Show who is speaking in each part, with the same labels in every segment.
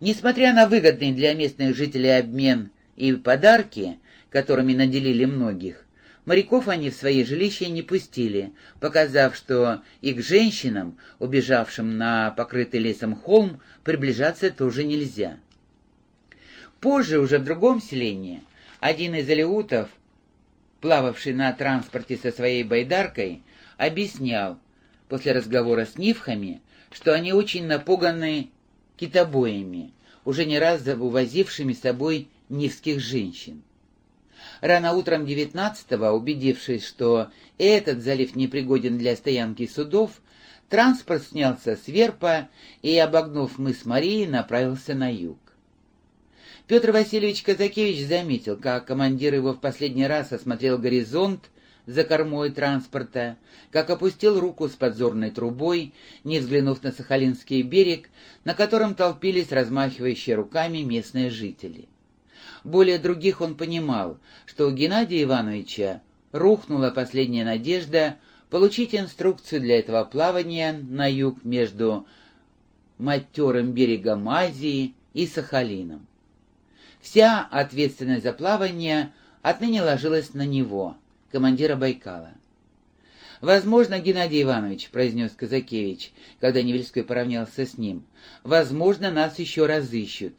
Speaker 1: Несмотря на выгодный для местных жителей обмен и подарки, которыми наделили многих, моряков они в свои жилища не пустили, показав, что и к женщинам, убежавшим на покрытый лесом холм, приближаться тоже нельзя. Позже, уже в другом селении, один из алеутов, плававший на транспорте со своей байдаркой, объяснял, после разговора с нивхами, что они очень напуганы китобоями, уже не раз увозившими с собой нивских женщин. Рано утром 19-го, убедившись, что этот залив непригоден для стоянки судов, транспорт снялся с верпа и, обогнув мыс Марии, направился на юг. Петр Васильевич Казакевич заметил, как командир его в последний раз осмотрел горизонт за кормой транспорта, как опустил руку с подзорной трубой, не взглянув на Сахалинский берег, на котором толпились размахивающие руками местные жители. Более других он понимал, что у Геннадия Ивановича рухнула последняя надежда получить инструкцию для этого плавания на юг между матерым берегом Азии и Сахалином. Вся ответственность за плавание отныне ложилась на него, командира Байкала. «Возможно, Геннадий Иванович», — произнес Казакевич, когда Невельской поравнялся с ним, — «возможно, нас еще разыщут,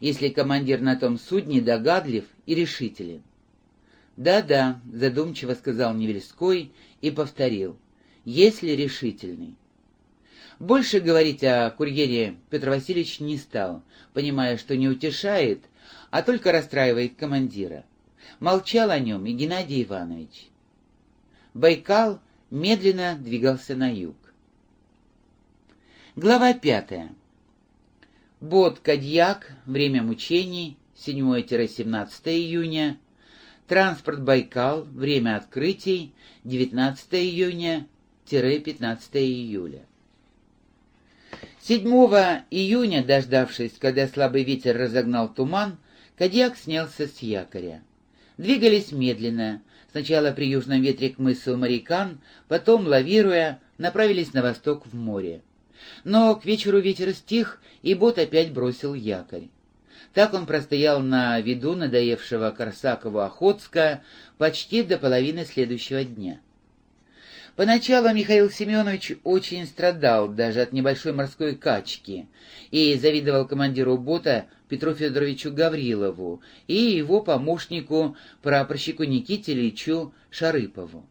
Speaker 1: если командир на том судне догадлив и решителен». «Да-да», — задумчиво сказал Невельской и повторил, — «если решительный». Больше говорить о курьере Петр Васильевич не стал, понимая, что не утешает, а только расстраивает командира. Молчал о нем и Геннадий Иванович. Байкал медленно двигался на юг. Глава пятая. Бот «Кадьяк», время мучений, 7-17 июня. Транспорт «Байкал», время открытий, 19 июня-15 июля. 7 июня, дождавшись, когда слабый ветер разогнал туман, Кадьяк снялся с якоря. Двигались медленно, сначала при южном ветре к мысу Марикан, потом, лавируя, направились на восток в море. Но к вечеру ветер стих, и бот опять бросил якорь. Так он простоял на виду надоевшего Корсакову Охотска почти до половины следующего дня. Поначалу Михаил Семенович очень страдал даже от небольшой морской качки и завидовал командиру бота Петру Федоровичу Гаврилову и его помощнику, прапорщику Никите Ильичу Шарыпову.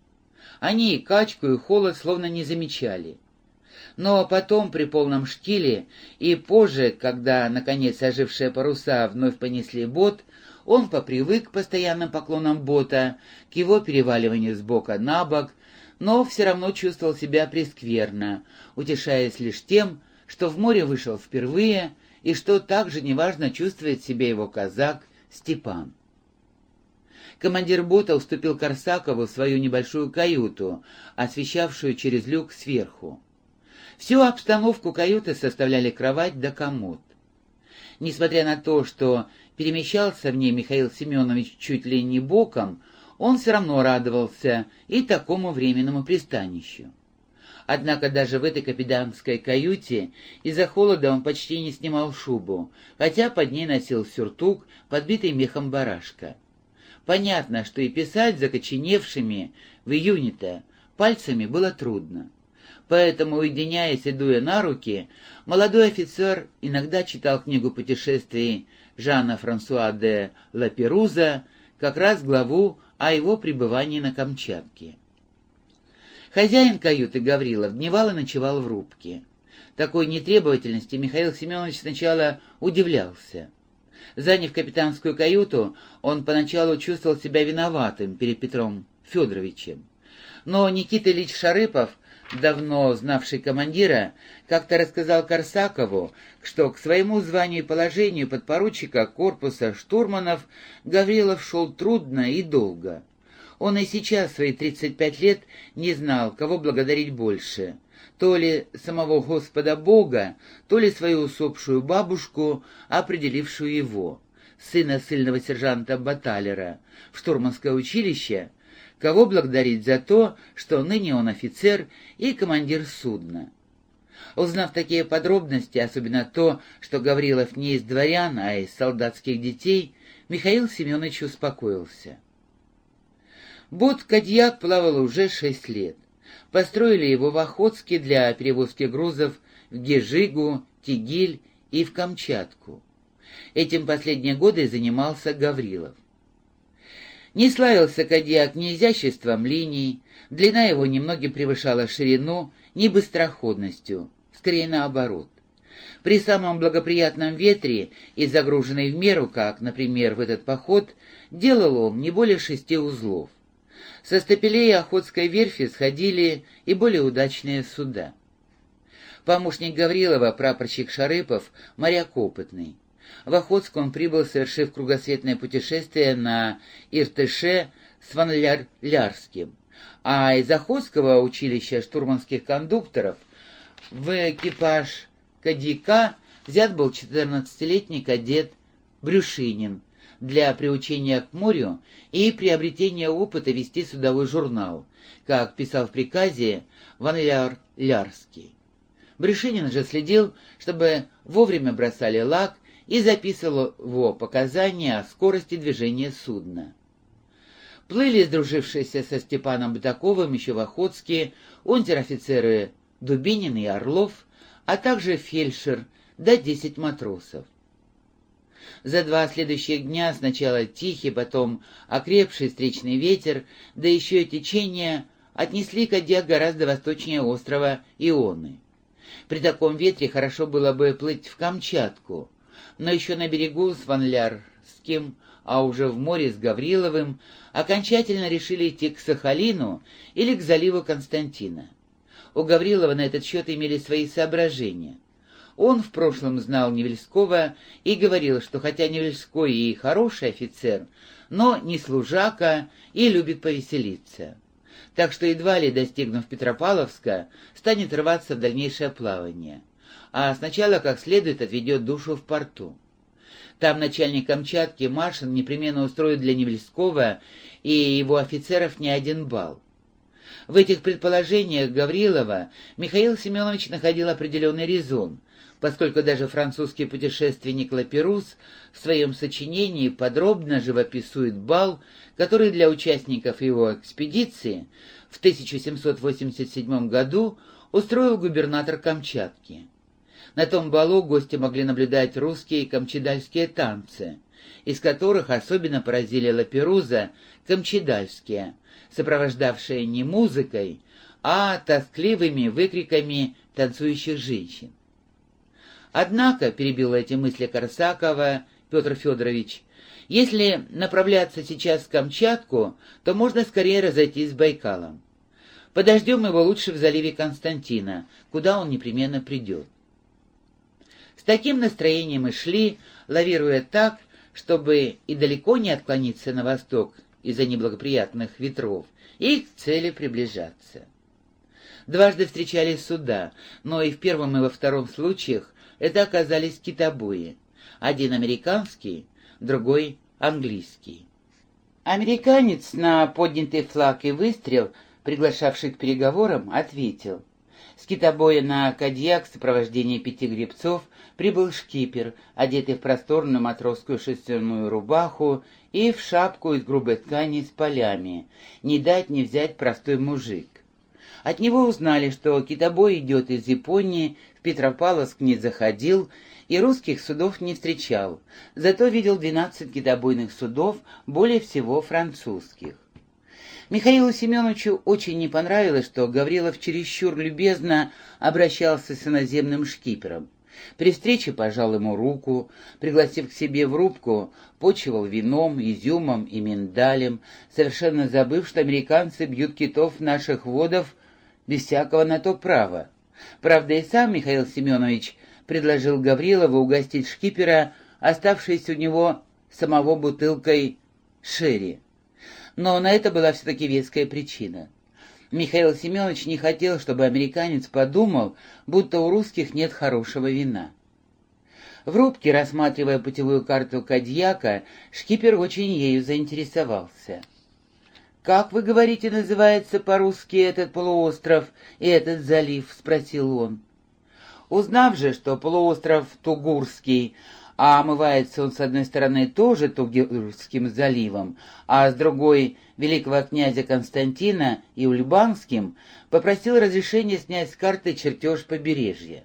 Speaker 1: Они и качку, и холод словно не замечали. Но потом, при полном штиле, и позже, когда, наконец, ожившие паруса вновь понесли бот, он попривык к постоянным поклонам бота, к его переваливанию с бока на бок, но все равно чувствовал себя прескверно, утешаясь лишь тем, что в море вышел впервые и что также неважно чувствует себя его казак Степан. Командир бота уступил Корсакову свою небольшую каюту, освещавшую через люк сверху. Всю обстановку каюты составляли кровать да комод. Несмотря на то, что перемещался в ней Михаил Семенович чуть ли не боком, он все равно радовался и такому временному пристанищу. Однако даже в этой капитанской каюте из-за холода он почти не снимал шубу, хотя под ней носил сюртук, подбитый мехом барашка. Понятно, что и писать закоченевшими в июне-то пальцами было трудно. Поэтому, уединяясь и дуя на руки, молодой офицер иногда читал книгу путешествий Жана Франсуа де Лаперуза, как раз главу о его пребывании на Камчатке. Хозяин каюты Гаврилов дневал и ночевал в рубке. Такой нетребовательности Михаил Семенович сначала удивлялся. Заняв капитанскую каюту, он поначалу чувствовал себя виноватым перед Петром Федоровичем. Но Никита Ильич Шарыпов давно знавший командира, как-то рассказал Корсакову, что к своему званию и положению подпоручика корпуса штурманов Гаврилов шел трудно и долго. Он и сейчас, в свои 35 лет, не знал, кого благодарить больше. То ли самого Господа Бога, то ли свою усопшую бабушку, определившую его, сына сильного сержанта Баталера, в штурманское училище, Кого благодарить за то, что ныне он офицер и командир судна? Узнав такие подробности, особенно то, что Гаврилов не из дворян, а из солдатских детей, Михаил Семенович успокоился. Бот «Кадьяк» плавал уже шесть лет. Построили его в Охотске для перевозки грузов в Гежигу, Тигиль и в Камчатку. Этим последние годы занимался Гаврилов. Не славился Кадьяк ни изяществом линий, длина его немного превышала ширину, ни быстроходностью, скорее наоборот. При самом благоприятном ветре и загруженной в меру, как, например, в этот поход, делал он не более шести узлов. Со стапелей Охотской верфи сходили и более удачные суда. Помощник Гаврилова, прапорщик Шарыпов, моряк опытный. В Охотск он прибыл, совершив кругосветное путешествие на Иртыше с Ванляр-Лярским, а из Охотского училища штурманских кондукторов в экипаж Кадика взят был 14-летний кадет Брюшинин для приучения к морю и приобретения опыта вести судовой журнал, как писал в приказе Ванляр. Брюшинин же следил, чтобы вовремя бросали лак и записывал его показания о скорости движения судна. Плыли сдружившиеся со Степаном Бутаковым еще в Охотске унтер-офицеры Дубинин и Орлов, а также фельдшер, да десять матросов. За два следующих дня сначала тихий, потом окрепший встречный ветер, да еще и течение отнесли Кадьяк гораздо восточнее острова Ионы. При таком ветре хорошо было бы плыть в Камчатку, но еще на берегу с Ванлярским, а уже в море с Гавриловым, окончательно решили идти к Сахалину или к заливу Константина. У Гаврилова на этот счет имели свои соображения. Он в прошлом знал Невельского и говорил, что хотя Невельской и хороший офицер, но не служака и любит повеселиться. Так что едва ли, достигнув Петропавловска, станет рваться в дальнейшее плавание. А сначала как следует отведет душу в порту. Там начальник Камчатки Маршин непременно устроит для Невельского и его офицеров не один бал. В этих предположениях Гаврилова Михаил Семенович находил определенный резон, поскольку даже французский путешественник Лаперус в своем сочинении подробно живописует бал, который для участников его экспедиции в 1787 году устроил губернатор Камчатки. На том балу гости могли наблюдать русские и камчедальские танцы, из которых особенно поразили Лаперуза камчедальские – сопровождавшее не музыкой, а тоскливыми выкриками танцующих женщин. Однако, перебил эти мысли Корсакова Петр Федорович, если направляться сейчас в Камчатку, то можно скорее разойтись с Байкалом. Подождем его лучше в заливе Константина, куда он непременно придет. Таким настроением и шли, лавируя так, чтобы и далеко не отклониться на восток, из-за неблагоприятных ветров, и к цели приближаться. Дважды встречались суда, но и в первом и во втором случаях это оказались китобои. Один американский, другой английский. Американец на поднятый флаг и выстрел, приглашавший к переговорам, ответил. С китобоя на Кадьяк в сопровождении пяти гребцов прибыл шкипер, одетый в просторную матросскую шерстяную рубаху и в шапку из грубой ткани с полями. Не дать не взять простой мужик. От него узнали, что китобой идет из Японии, в Петропавловск не заходил и русских судов не встречал, зато видел 12 китобойных судов, более всего французских. Михаилу Семеновичу очень не понравилось, что Гаврилов чересчур любезно обращался с иноземным шкипером. При встрече пожал ему руку, пригласив к себе в рубку, почивал вином, изюмом и миндалем, совершенно забыв, что американцы бьют китов наших водов без всякого на то права. Правда, и сам Михаил Семенович предложил Гаврилову угостить шкипера, оставшейся у него самого бутылкой шерри. Но на это была все-таки веская причина. Михаил Семенович не хотел, чтобы американец подумал, будто у русских нет хорошего вина. В рубке, рассматривая путевую карту Кадьяка, шкипер очень ею заинтересовался. «Как, вы говорите, называется по-русски этот полуостров и этот залив?» — спросил он. Узнав же, что полуостров Тугурский, а омывается он с одной стороны тоже Тугурским заливом, а с другой — великого князя Константина и Ульбанским, попросил разрешения снять с карты чертеж побережья.